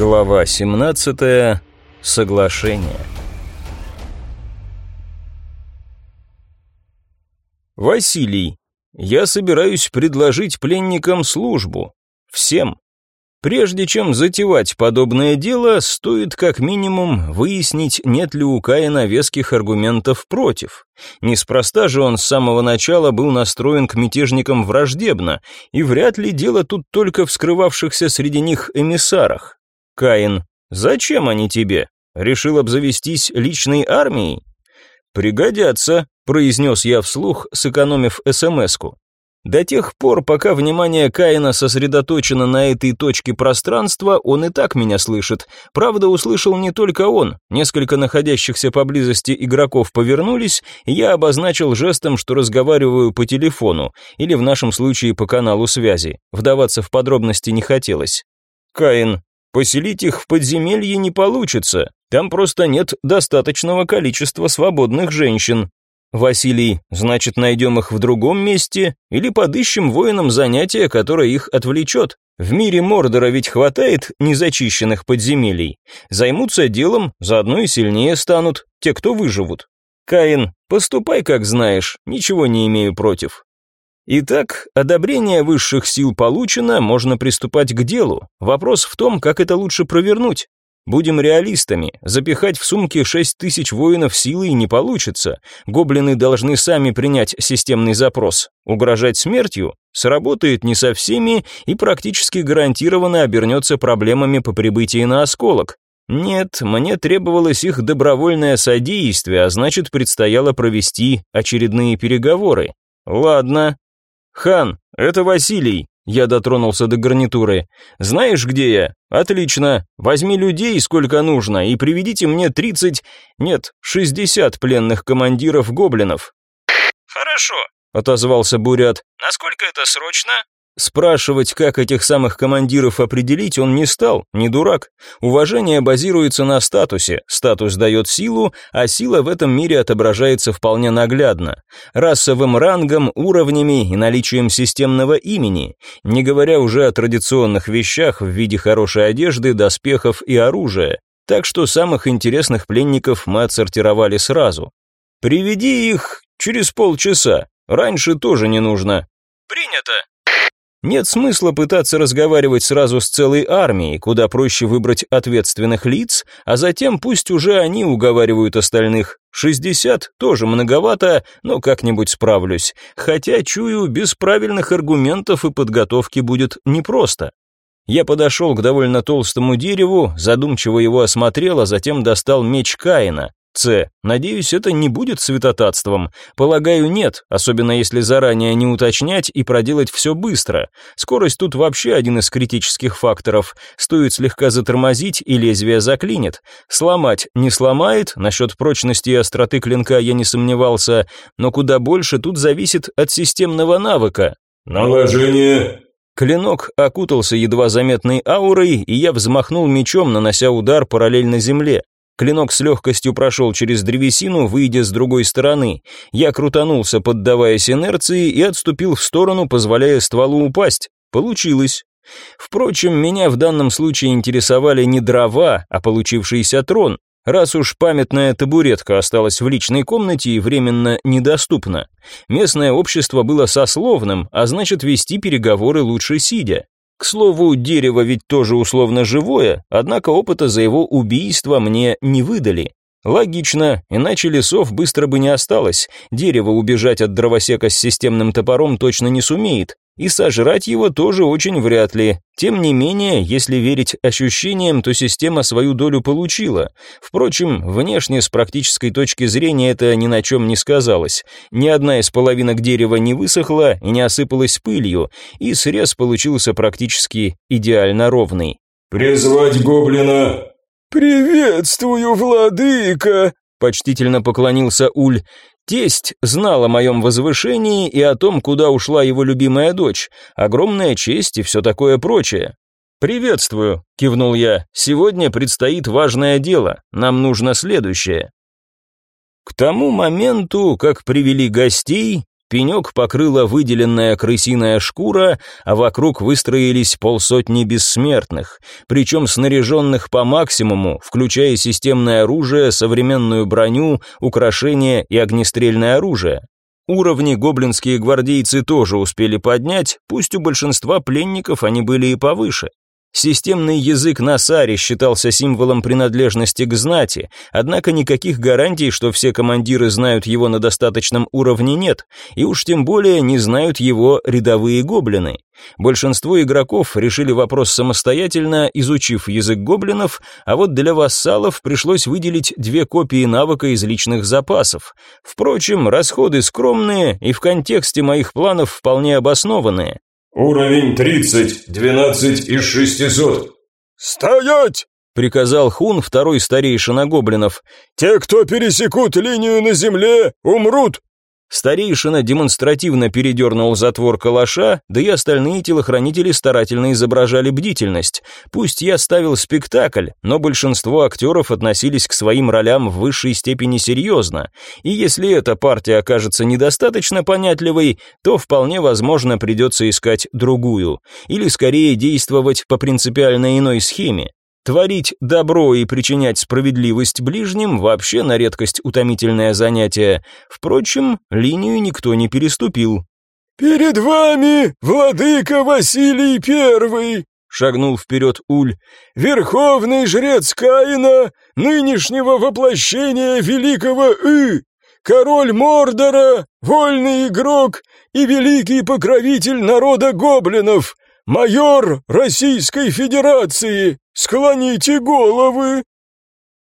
Глава 17. Соглашение. Василий, я собираюсь предложить пленникам службу. Всем. Прежде чем затевать подобное дело, стоит как минимум выяснить, нет ли у Каина веских аргументов против. Неспроста же он с самого начала был настроен к мятежникам враждебно, и вряд ли дело тут только в скрывавшихся среди них эмиссарах. Каин, зачем они тебе? Решил обзавестись личной армией? Пригодятся, произнес я вслух, сэкономив СМС-ку. До тех пор, пока внимание Каина сосредоточено на этой точке пространства, он и так меня слышит. Правда, услышал не только он. Несколько находящихся поблизости игроков повернулись, и я обозначил жестом, что разговариваю по телефону, или в нашем случае по каналу связи. Вдаваться в подробности не хотелось. Каин, поселить их в подземелье не получится. Там просто нет достаточного количества свободных женщин. Василий, значит, найдем их в другом месте или подыщем воинам занятие, которое их отвлечет. В мире Мордора ведь хватает незачищенных подземелий. Займутся делом, заодно и сильнее станут те, кто выживут. Каин, поступай как знаешь, ничего не имею против. Итак, одобрение высших сил получено, можно приступать к делу. Вопрос в том, как это лучше провернуть. Будем реалистами, запихать в сумки шесть тысяч воинов силой не получится. Гоблины должны сами принять системный запрос. Угрожать смертью сработает не со всеми и практически гарантированно обернется проблемами по прибытии на осколок. Нет, мне требовалось их добровольное содействие, а значит, предстояло провести очередные переговоры. Ладно. Хан, это Василий. Я дотронулся до гарнитуры. «Знаешь, где я? Отлично. Возьми людей, сколько нужно, и приведите мне тридцать... Нет, шестьдесят пленных командиров гоблинов». «Хорошо», — отозвался Бурят. «Насколько это срочно?» Спрашивать, как этих самых командиров определить, он не стал, не дурак. Уважение базируется на статусе, статус дает силу, а сила в этом мире отображается вполне наглядно. Расовым рангом, уровнями и наличием системного имени, не говоря уже о традиционных вещах в виде хорошей одежды, доспехов и оружия. Так что самых интересных пленников мы отсортировали сразу. «Приведи их через полчаса, раньше тоже не нужно». «Принято», нет смысла пытаться разговаривать сразу с целой армией, куда проще выбрать ответственных лиц, а затем пусть уже они уговаривают остальных. 60 тоже многовато, но как-нибудь справлюсь. Хотя, чую, без правильных аргументов и подготовки будет непросто. Я подошел к довольно толстому дереву, задумчиво его осмотрел, а затем достал меч Каина. С. Надеюсь, это не будет святотатством. Полагаю, нет, особенно если заранее не уточнять и проделать все быстро. Скорость тут вообще один из критических факторов. Стоит слегка затормозить, и лезвие заклинит. Сломать не сломает, насчет прочности и остроты клинка я не сомневался, но куда больше тут зависит от системного навыка. «Наложение!» Клинок окутался едва заметной аурой, и я взмахнул мечом, нанося удар параллельно земле. Клинок с легкостью прошел через древесину, выйдя с другой стороны. Я крутанулся, поддаваясь инерции, и отступил в сторону, позволяя стволу упасть. Получилось. Впрочем, меня в данном случае интересовали не дрова, а получившийся трон, раз уж памятная табуретка осталась в личной комнате и временно недоступна. Местное общество было сословным, а значит вести переговоры лучше сидя. К слову, дерево ведь тоже условно живое, однако опыта за его убийство мне не выдали. Логично, иначе лесов быстро бы не осталось. Дерево убежать от дровосека с системным топором точно не сумеет, и сожрать его тоже очень вряд ли. Тем не менее, если верить ощущениям, то система свою долю получила. Впрочем, внешне с практической точки зрения это ни на чем не сказалось. Ни одна из половинок дерева не высохла и не осыпалась пылью, и срез получился практически идеально ровный. «Призвать гоблина!» «Приветствую, владыка!» Почтительно поклонился Уль. Тесть знал о моем возвышении и о том, куда ушла его любимая дочь. Огромная честь и все такое прочее. «Приветствую», — кивнул я. «Сегодня предстоит важное дело. Нам нужно следующее». К тому моменту, как привели гостей, Пенек покрыла выделенная крысиная шкура, а вокруг выстроились полсотни бессмертных, причем снаряженных по максимуму, включая системное оружие, современную броню, украшения и огнестрельное оружие. Уровни гоблинские гвардейцы тоже успели поднять, пусть у большинства пленников они были и повыше. Системный язык Насари считался символом принадлежности к знати, однако никаких гарантий, что все командиры знают его на достаточном уровне нет, и уж тем более не знают его рядовые гоблины. Большинство игроков решили вопрос самостоятельно, изучив язык гоблинов, а вот для вассалов пришлось выделить две копии навыка из личных запасов. Впрочем, расходы скромные и в контексте моих планов вполне обоснованные. Уровень 30, 12 из 600. «Стоять!» — приказал Хун, второй старейшина гоблинов. «Те, кто пересекут линию на земле, умрут!» Старейшина демонстративно передернул затвор калаша, да и остальные телохранители старательно изображали бдительность. Пусть я ставил спектакль, но большинство актеров относились к своим ролям в высшей степени серьезно, и если эта партия окажется недостаточно понятливой, то вполне возможно придется искать другую, или скорее действовать по принципиально иной схеме. Творить добро и причинять справедливость ближним вообще на редкость утомительное занятие. Впрочем, линию никто не переступил. «Перед вами владыка Василий Первый!» — шагнул вперед Уль. «Верховный жрец Каина, нынешнего воплощения великого И, король Мордора, вольный игрок и великий покровитель народа гоблинов, майор Российской Федерации, склоните головы!»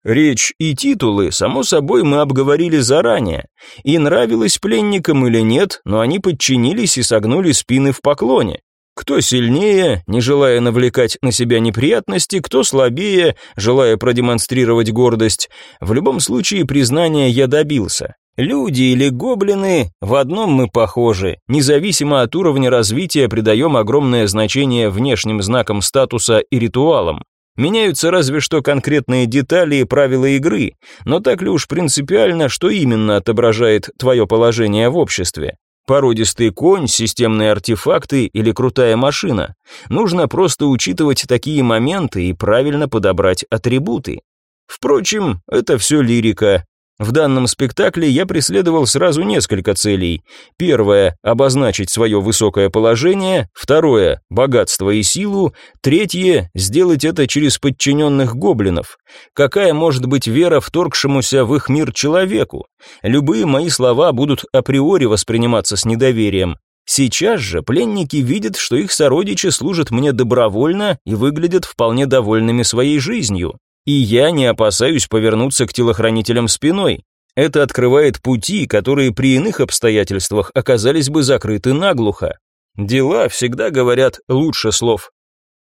Речь и титулы, само собой, мы обговорили заранее. И нравилось пленникам или нет, но они подчинились и согнули спины в поклоне. Кто сильнее, не желая навлекать на себя неприятности, кто слабее, желая продемонстрировать гордость. В любом случае признания я добился. Люди или гоблины, в одном мы похожи. Независимо от уровня развития придаем огромное значение внешним знакам статуса и ритуалам. Меняются разве что конкретные детали и правила игры, но так ли уж принципиально, что именно отображает твое положение в обществе? Породистый конь, системные артефакты или крутая машина? Нужно просто учитывать такие моменты и правильно подобрать атрибуты. Впрочем, это все лирика, в данном спектакле я преследовал сразу несколько целей. Первое – обозначить свое высокое положение. Второе – богатство и силу. Третье – сделать это через подчиненных гоблинов. Какая может быть вера вторгшемуся в их мир человеку? Любые мои слова будут априори восприниматься с недоверием. Сейчас же пленники видят, что их сородичи служат мне добровольно и выглядят вполне довольными своей жизнью. И я не опасаюсь повернуться к телохранителям спиной. Это открывает пути, которые при иных обстоятельствах оказались бы закрыты наглухо. Дела всегда говорят лучше слов.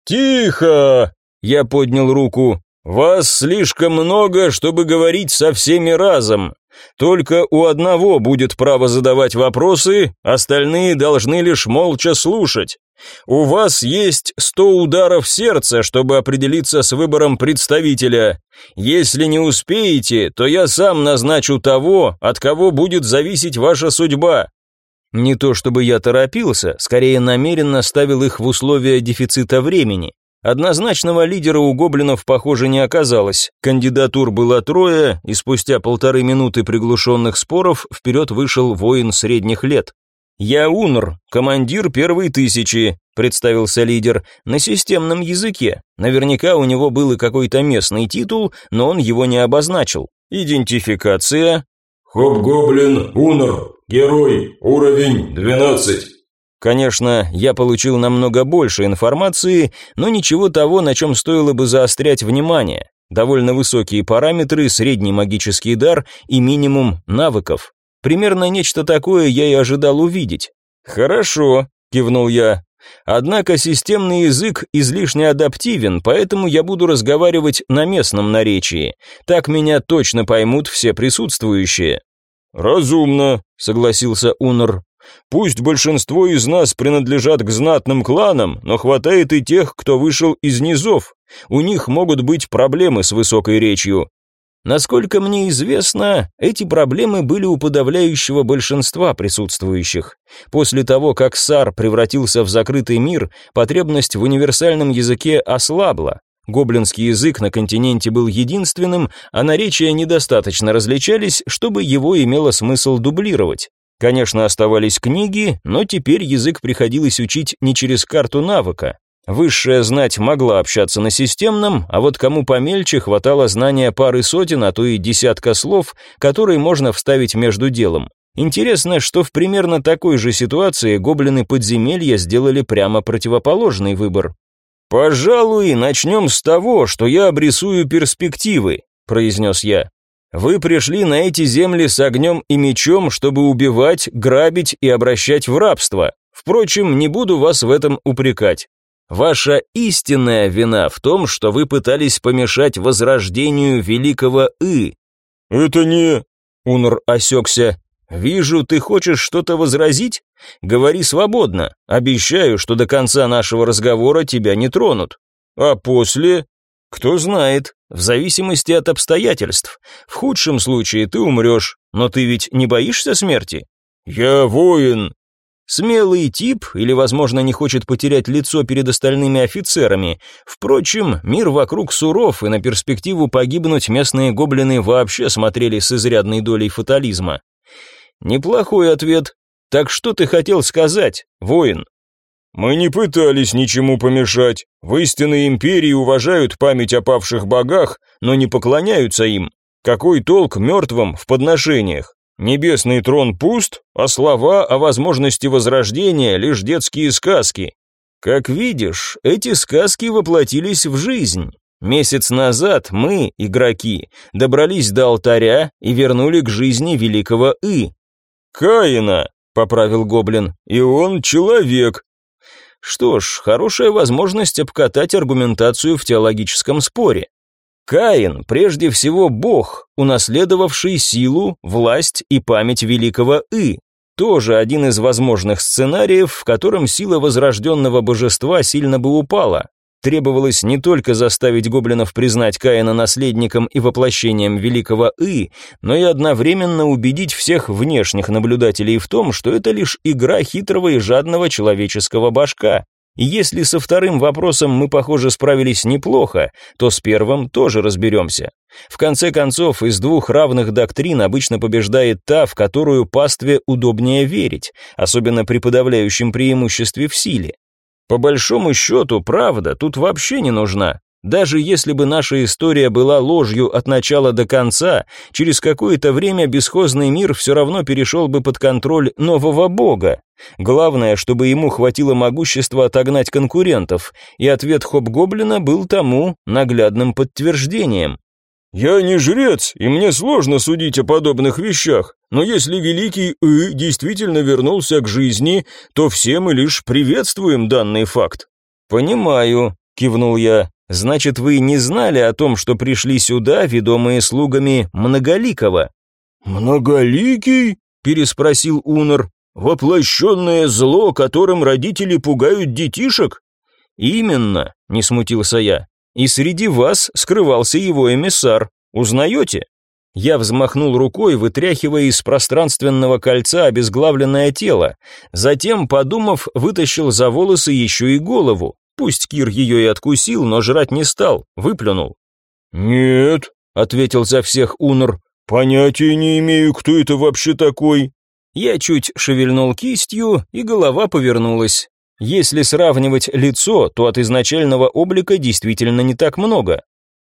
«Тихо!» Я поднял руку. «Вас слишком много, чтобы говорить со всеми разом. Только у одного будет право задавать вопросы, остальные должны лишь молча слушать. У вас есть сто ударов сердца, чтобы определиться с выбором представителя. Если не успеете, то я сам назначу того, от кого будет зависеть ваша судьба. Не то чтобы я торопился, скорее намеренно ставил их в условия дефицита времени. Однозначного лидера у гоблинов, похоже, не оказалось. Кандидатур было трое, и спустя полторы минуты приглушенных споров вперед вышел воин средних лет. «Я Унр, командир первой тысячи», — представился лидер, на системном языке. Наверняка у него был и какой-то местный титул, но он его не обозначил. Идентификация. Хоп-гоблин Унр, герой, уровень 12. Конечно, я получил намного больше информации, но ничего того, на чем стоило бы заострять внимание. Довольно высокие параметры, средний магический дар и минимум навыков. Примерно нечто такое я и ожидал увидеть. «Хорошо», — кивнул я. «Однако системный язык излишне адаптивен, поэтому я буду разговаривать на местном наречии. Так меня точно поймут все присутствующие». «Разумно», — согласился Унор. «Пусть большинство из нас принадлежат к знатным кланам, но хватает и тех, кто вышел из низов. У них могут быть проблемы с высокой речью. Насколько мне известно, эти проблемы были у подавляющего большинства присутствующих. После того, как САР превратился в закрытый мир, потребность в универсальном языке ослабла. Гоблинский язык на континенте был единственным, а наречия недостаточно различались, чтобы его имело смысл дублировать. Конечно, оставались книги, но теперь язык приходилось учить не через карту навыка, Высшая знать могла общаться на системном, а вот кому помельче хватало знания пары сотен, а то и десятка слов, которые можно вставить между делом. Интересно, что в примерно такой же ситуации гоблины подземелья сделали прямо противоположный выбор. «Пожалуй, начнем с того, что я обрисую перспективы», – произнес я. «Вы пришли на эти земли с огнем и мечом, чтобы убивать, грабить и обращать в рабство. Впрочем, не буду вас в этом упрекать. Ваша истинная вина в том, что вы пытались помешать возрождению великого И. Это не... Унор осекся. Вижу, ты хочешь что-то возразить? Говори свободно. Обещаю, что до конца нашего разговора тебя не тронут. А после... Кто знает, в зависимости от обстоятельств. В худшем случае ты умрешь, но ты ведь не боишься смерти? Я воин, Смелый тип или, возможно, не хочет потерять лицо перед остальными офицерами. Впрочем, мир вокруг суров, и на перспективу погибнуть местные гоблины вообще смотрели с изрядной долей фатализма. Неплохой ответ. Так что ты хотел сказать, воин? Мы не пытались ничему помешать. В истинной империи уважают память о павших богах, но не поклоняются им. Какой толк мертвым в подношениях? Небесный трон пуст, а слова о возможности возрождения лишь детские сказки. Как видишь, эти сказки воплотились в жизнь. Месяц назад мы, игроки, добрались до алтаря и вернули к жизни великого И. Каина, поправил гоблин, и он человек. Что ж, хорошая возможность обкатать аргументацию в теологическом споре. Каин прежде всего бог, унаследовавший силу, власть и память великого И. Тоже один из возможных сценариев, в котором сила возрожденного божества сильно бы упала. Требовалось не только заставить гоблинов признать Каина наследником и воплощением великого И, но и одновременно убедить всех внешних наблюдателей в том, что это лишь игра хитрого и жадного человеческого башка. И если со вторым вопросом мы, похоже, справились неплохо, то с первым тоже разберемся. В конце концов, из двух равных доктрин обычно побеждает та, в которую пастве удобнее верить, особенно при подавляющем преимуществе в силе. По большому счету, правда тут вообще не нужна. Даже если бы наша история была ложью от начала до конца, через какое-то время бесхозный мир все равно перешел бы под контроль нового бога. Главное, чтобы ему хватило могущества отогнать конкурентов, и ответ Хоп-Гоблина был тому наглядным подтверждением. «Я не жрец, и мне сложно судить о подобных вещах, но если великий И действительно вернулся к жизни, то все мы лишь приветствуем данный факт». «Понимаю», — кивнул я, Значит, вы не знали о том, что пришли сюда, ведомые слугами Многоликого?» «Многоликий?» – переспросил Унор. «Воплощенное зло, которым родители пугают детишек?» «Именно», – не смутился я. «И среди вас скрывался его эмиссар. Узнаете?» Я взмахнул рукой, вытряхивая из пространственного кольца обезглавленное тело. Затем, подумав, вытащил за волосы еще и голову. Пусть Кир ее и откусил, но жрать не стал, выплюнул. «Нет», — ответил за всех Унор, — «понятия не имею, кто это вообще такой». Я чуть шевельнул кистью, и голова повернулась. Если сравнивать лицо, то от изначального облика действительно не так много.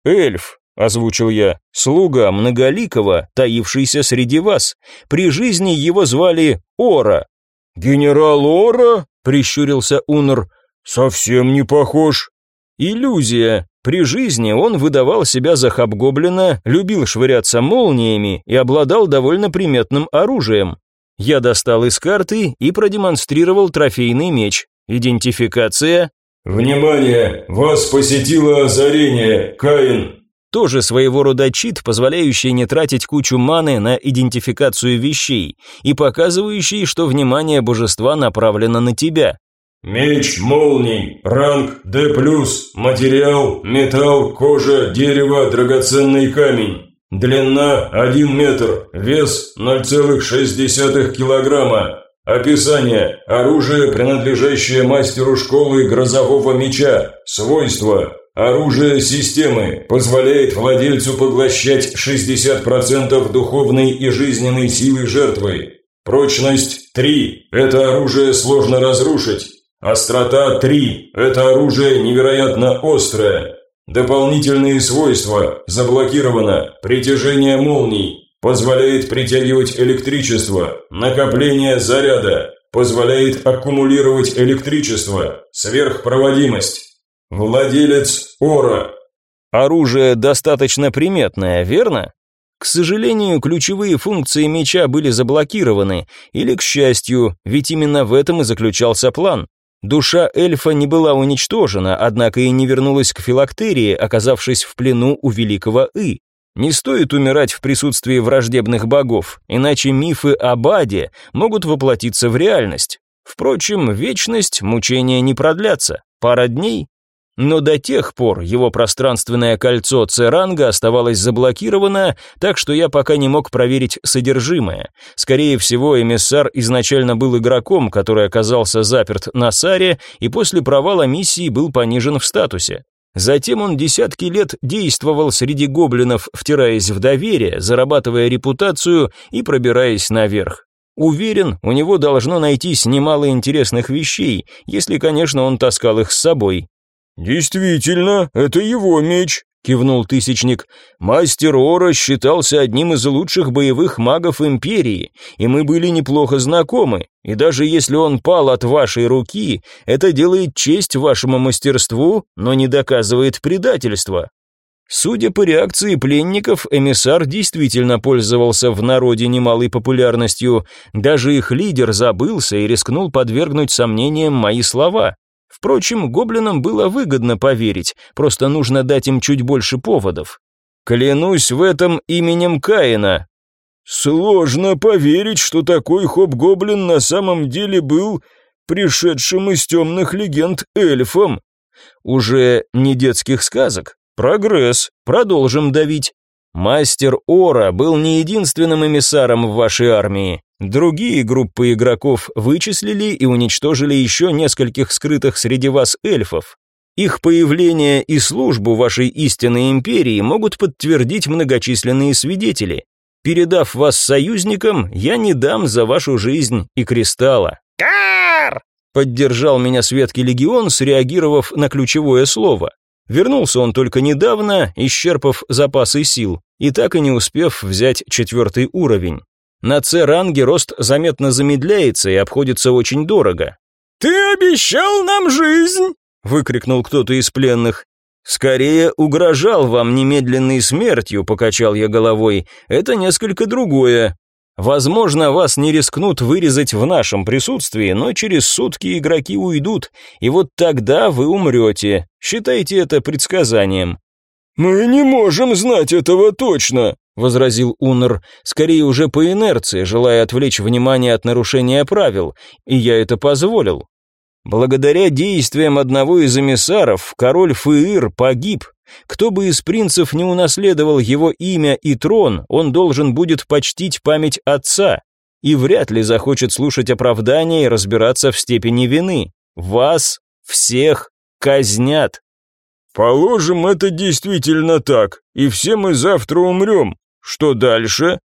«Эльф», — озвучил я, — «слуга многоликого, таившийся среди вас. При жизни его звали Ора». «Генерал Ора?» — прищурился Унор. «Совсем не похож». «Иллюзия. При жизни он выдавал себя за хабгоблина, любил швыряться молниями и обладал довольно приметным оружием. Я достал из карты и продемонстрировал трофейный меч. Идентификация. «Внимание! Вас посетило озарение, Каин!» Тоже своего рода чит, позволяющий не тратить кучу маны на идентификацию вещей и показывающий, что внимание божества направлено на тебя. Меч молний, ранг D+, материал, металл, кожа, дерево, драгоценный камень. Длина 1 метр, вес 0,6 килограмма. Описание. Оружие, принадлежащее мастеру школы грозового меча. Свойства. Оружие системы позволяет владельцу поглощать 60% духовной и жизненной силы жертвы. Прочность 3. Это оружие сложно разрушить. Острота 3. Это оружие невероятно острое. Дополнительные свойства. Заблокировано. Притяжение молний. Позволяет притягивать электричество. Накопление заряда. Позволяет аккумулировать электричество. Сверхпроводимость. Владелец Ора. Оружие достаточно приметное, верно? К сожалению, ключевые функции меча были заблокированы, или к счастью, ведь именно в этом и заключался план. Душа эльфа не была уничтожена, однако и не вернулась к филактерии, оказавшись в плену у великого И. Не стоит умирать в присутствии враждебных богов, иначе мифы об аде могут воплотиться в реальность. Впрочем, вечность мучения не продлятся. Пара дней но до тех пор его пространственное кольцо Церанга оставалось заблокировано, так что я пока не мог проверить содержимое. Скорее всего, эмиссар изначально был игроком, который оказался заперт на Саре и после провала миссии был понижен в статусе. Затем он десятки лет действовал среди гоблинов, втираясь в доверие, зарабатывая репутацию и пробираясь наверх. Уверен, у него должно найтись немало интересных вещей, если, конечно, он таскал их с собой. «Действительно, это его меч», — кивнул Тысячник. «Мастер Ора считался одним из лучших боевых магов Империи, и мы были неплохо знакомы, и даже если он пал от вашей руки, это делает честь вашему мастерству, но не доказывает предательства». Судя по реакции пленников, эмиссар действительно пользовался в народе немалой популярностью, даже их лидер забылся и рискнул подвергнуть сомнениям мои слова. Впрочем, гоблинам было выгодно поверить, просто нужно дать им чуть больше поводов. Клянусь в этом именем Каина. Сложно поверить, что такой хоп-гоблин на самом деле был пришедшим из темных легенд эльфом. Уже не детских сказок. Прогресс. Продолжим давить. Мастер Ора был не единственным эмиссаром в вашей армии. Другие группы игроков вычислили и уничтожили еще нескольких скрытых среди вас эльфов. Их появление и службу вашей истинной империи могут подтвердить многочисленные свидетели. Передав вас союзникам, я не дам за вашу жизнь и кристалла. Кар! Поддержал меня Светкий легион, среагировав на ключевое слово. Вернулся он только недавно, исчерпав запасы сил, и так и не успев взять четвертый уровень. На С-ранге рост заметно замедляется и обходится очень дорого. «Ты обещал нам жизнь!» — выкрикнул кто-то из пленных. «Скорее угрожал вам немедленной смертью», — покачал я головой. «Это несколько другое. Возможно, вас не рискнут вырезать в нашем присутствии, но через сутки игроки уйдут, и вот тогда вы умрете. Считайте это предсказанием». «Мы не можем знать этого точно», возразил Уннер, скорее уже по инерции, желая отвлечь внимание от нарушения правил, и я это позволил. Благодаря действиям одного из эмиссаров король Фыир погиб. Кто бы из принцев не унаследовал его имя и трон, он должен будет почтить память отца и вряд ли захочет слушать оправдания и разбираться в степени вины. Вас всех казнят. Положим, это действительно так, и все мы завтра умрем. Что дальше?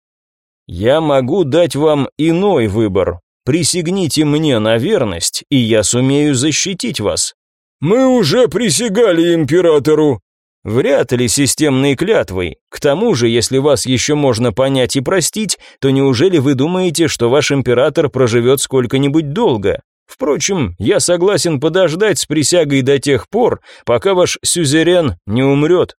Я могу дать вам иной выбор. Присягните мне на верность, и я сумею защитить вас. Мы уже присягали императору. Вряд ли системной клятвой. К тому же, если вас еще можно понять и простить, то неужели вы думаете, что ваш император проживет сколько-нибудь долго? Впрочем, я согласен подождать с присягой до тех пор, пока ваш сюзерен не умрет.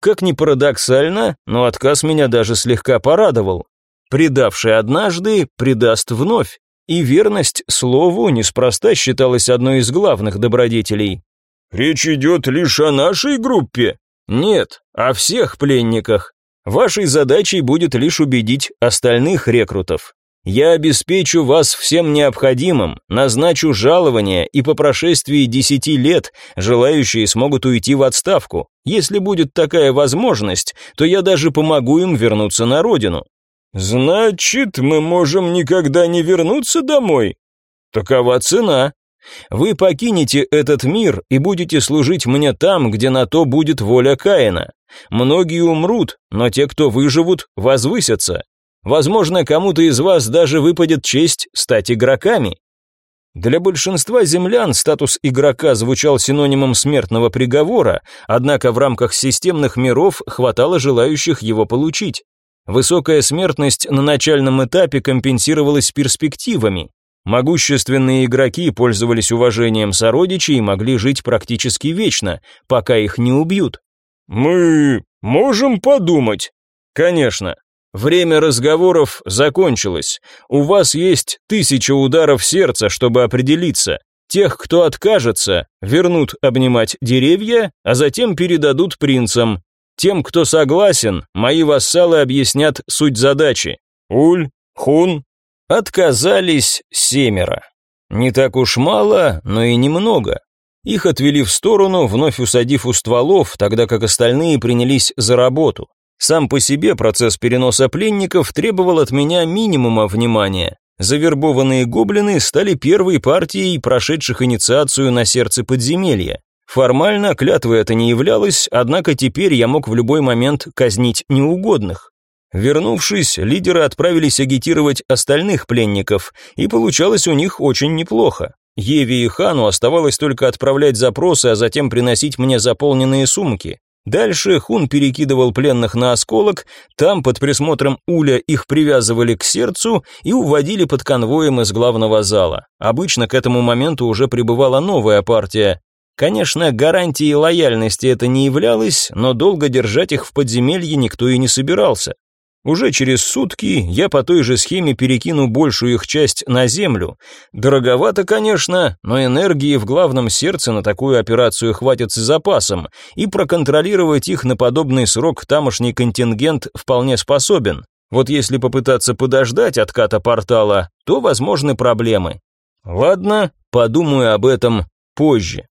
Как ни парадоксально, но отказ меня даже слегка порадовал. Предавший однажды, предаст вновь. И верность слову неспроста считалась одной из главных добродетелей. «Речь идет лишь о нашей группе?» «Нет, о всех пленниках. Вашей задачей будет лишь убедить остальных рекрутов. Я обеспечу вас всем необходимым, назначу жалование, и по прошествии десяти лет желающие смогут уйти в отставку. Если будет такая возможность, то я даже помогу им вернуться на родину». «Значит, мы можем никогда не вернуться домой?» «Такова цена. Вы покинете этот мир и будете служить мне там, где на то будет воля Каина. Многие умрут, но те, кто выживут, возвысятся. Возможно, кому-то из вас даже выпадет честь стать игроками. Для большинства землян статус игрока звучал синонимом смертного приговора, однако в рамках системных миров хватало желающих его получить. Высокая смертность на начальном этапе компенсировалась перспективами. Могущественные игроки пользовались уважением сородичей и могли жить практически вечно, пока их не убьют. «Мы можем подумать?» «Конечно. Время разговоров закончилось. У вас есть тысяча ударов сердца, чтобы определиться. Тех, кто откажется, вернут обнимать деревья, а затем передадут принцам. Тем, кто согласен, мои вассалы объяснят суть задачи. Уль, Хун, отказались семеро. Не так уж мало, но и немного. Их отвели в сторону, вновь усадив у стволов, тогда как остальные принялись за работу. Сам по себе процесс переноса пленников требовал от меня минимума внимания. Завербованные гоблины стали первой партией, прошедших инициацию на сердце подземелья. Формально клятвой это не являлось, однако теперь я мог в любой момент казнить неугодных. Вернувшись, лидеры отправились агитировать остальных пленников, и получалось у них очень неплохо. Еве и Хану оставалось только отправлять запросы, а затем приносить мне заполненные сумки. Дальше Хун перекидывал пленных на осколок, там под присмотром Уля их привязывали к сердцу и уводили под конвоем из главного зала. Обычно к этому моменту уже прибывала новая партия. Конечно, гарантией лояльности это не являлось, но долго держать их в подземелье никто и не собирался. Уже через сутки я по той же схеме перекину большую их часть на землю. Дороговато, конечно, но энергии в главном сердце на такую операцию хватит с запасом, и проконтролировать их на подобный срок тамошний контингент вполне способен. Вот если попытаться подождать отката портала, то возможны проблемы. Ладно, подумаю об этом позже.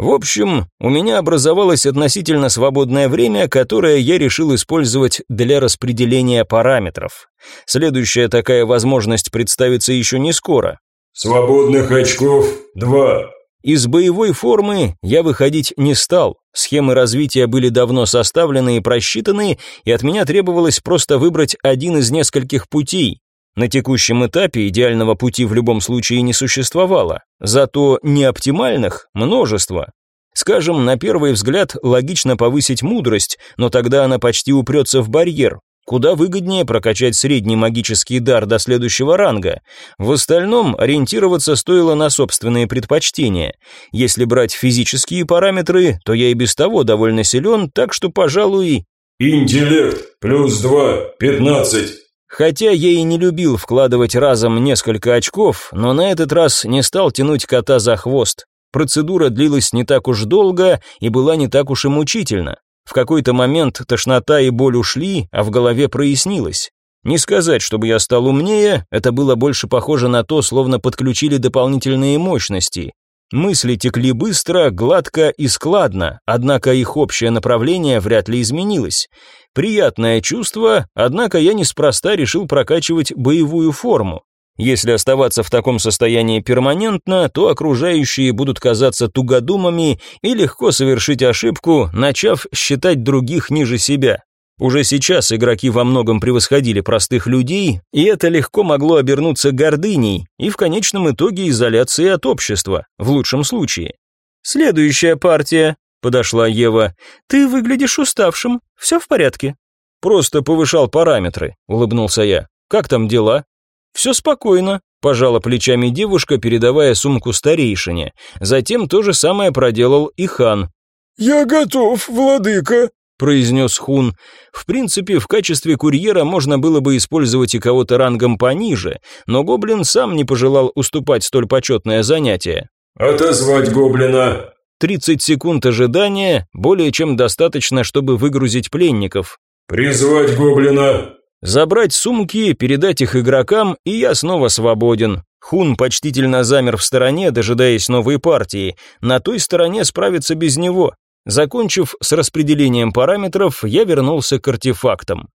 В общем, у меня образовалось относительно свободное время, которое я решил использовать для распределения параметров. Следующая такая возможность представится еще не скоро. Свободных очков два. Из боевой формы я выходить не стал. Схемы развития были давно составлены и просчитаны, и от меня требовалось просто выбрать один из нескольких путей. На текущем этапе идеального пути в любом случае не существовало, зато неоптимальных множество. Скажем, на первый взгляд логично повысить мудрость, но тогда она почти упрется в барьер. Куда выгоднее прокачать средний магический дар до следующего ранга. В остальном ориентироваться стоило на собственные предпочтения. Если брать физические параметры, то я и без того довольно силен, так что, пожалуй... Интеллект плюс два, пятнадцать. Хотя я и не любил вкладывать разом несколько очков, но на этот раз не стал тянуть кота за хвост. Процедура длилась не так уж долго и была не так уж и мучительна. В какой-то момент тошнота и боль ушли, а в голове прояснилось. Не сказать, чтобы я стал умнее, это было больше похоже на то, словно подключили дополнительные мощности. Мысли текли быстро, гладко и складно, однако их общее направление вряд ли изменилось. Приятное чувство, однако я неспроста решил прокачивать боевую форму. Если оставаться в таком состоянии перманентно, то окружающие будут казаться тугодумами и легко совершить ошибку, начав считать других ниже себя. Уже сейчас игроки во многом превосходили простых людей, и это легко могло обернуться гордыней и в конечном итоге изоляцией от общества, в лучшем случае. «Следующая партия», — подошла Ева. «Ты выглядишь уставшим, все в порядке?» «Просто повышал параметры», — улыбнулся я. «Как там дела?» «Все спокойно», — пожала плечами девушка, передавая сумку старейшине. Затем то же самое проделал и хан. «Я готов, владыка», произнес Хун. В принципе, в качестве курьера можно было бы использовать и кого-то рангом пониже, но гоблин сам не пожелал уступать столь почетное занятие. «Отозвать гоблина!» 30 секунд ожидания, более чем достаточно, чтобы выгрузить пленников. «Призвать гоблина!» Забрать сумки, передать их игрокам, и я снова свободен. Хун почтительно замер в стороне, дожидаясь новой партии. На той стороне справиться без него. Закончив с распределением параметров, я вернулся к артефактам.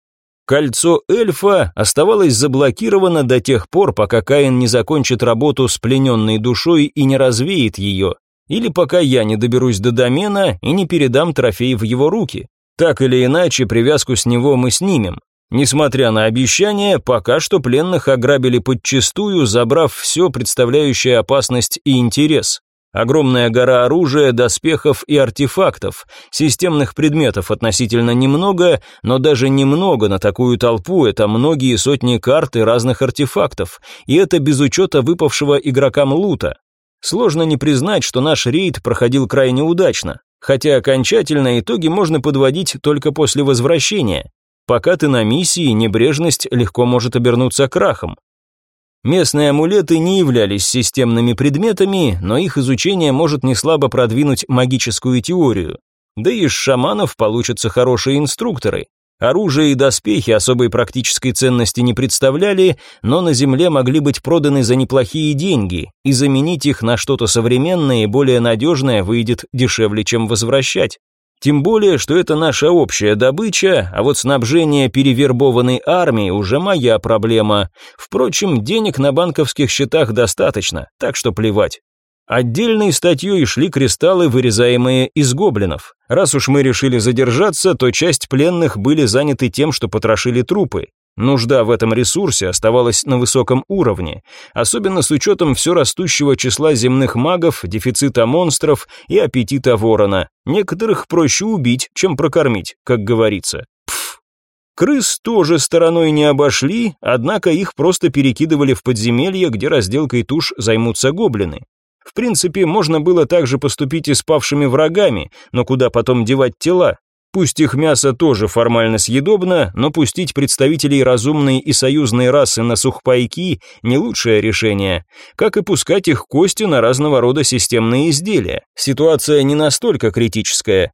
Кольцо эльфа оставалось заблокировано до тех пор, пока Каин не закончит работу с плененной душой и не развеет ее, или пока я не доберусь до домена и не передам трофей в его руки. Так или иначе, привязку с него мы снимем. Несмотря на обещания, пока что пленных ограбили подчистую, забрав все, представляющее опасность и интерес. Огромная гора оружия, доспехов и артефактов. Системных предметов относительно немного, но даже немного на такую толпу – это многие сотни карт и разных артефактов. И это без учета выпавшего игрокам лута. Сложно не признать, что наш рейд проходил крайне удачно. Хотя окончательно итоги можно подводить только после возвращения. Пока ты на миссии, небрежность легко может обернуться крахом. Местные амулеты не являлись системными предметами, но их изучение может неслабо продвинуть магическую теорию. Да и из шаманов получатся хорошие инструкторы. Оружие и доспехи особой практической ценности не представляли, но на земле могли быть проданы за неплохие деньги, и заменить их на что-то современное и более надежное выйдет дешевле, чем возвращать. Тем более, что это наша общая добыча, а вот снабжение перевербованной армии уже моя проблема. Впрочем, денег на банковских счетах достаточно, так что плевать. Отдельной статьей шли кристаллы, вырезаемые из гоблинов. Раз уж мы решили задержаться, то часть пленных были заняты тем, что потрошили трупы. Нужда в этом ресурсе оставалась на высоком уровне, особенно с учетом все растущего числа земных магов, дефицита монстров и аппетита ворона. Некоторых проще убить, чем прокормить, как говорится. Пф. Крыс тоже стороной не обошли, однако их просто перекидывали в подземелье, где разделкой туш займутся гоблины. В принципе, можно было также поступить и с павшими врагами, но куда потом девать тела? Пусть их мясо тоже формально съедобно, но пустить представителей разумной и союзной расы на сухпайки – не лучшее решение. Как и пускать их кости на разного рода системные изделия. Ситуация не настолько критическая.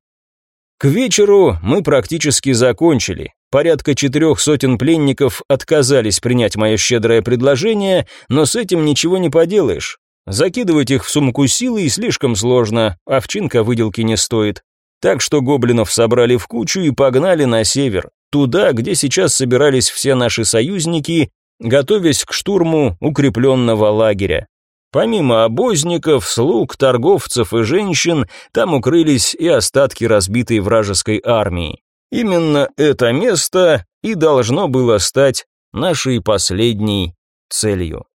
К вечеру мы практически закончили. Порядка четырех сотен пленников отказались принять мое щедрое предложение, но с этим ничего не поделаешь. Закидывать их в сумку силы слишком сложно, овчинка выделки не стоит. Так что гоблинов собрали в кучу и погнали на север, туда, где сейчас собирались все наши союзники, готовясь к штурму укрепленного лагеря. Помимо обозников, слуг, торговцев и женщин, там укрылись и остатки разбитой вражеской армии. Именно это место и должно было стать нашей последней целью.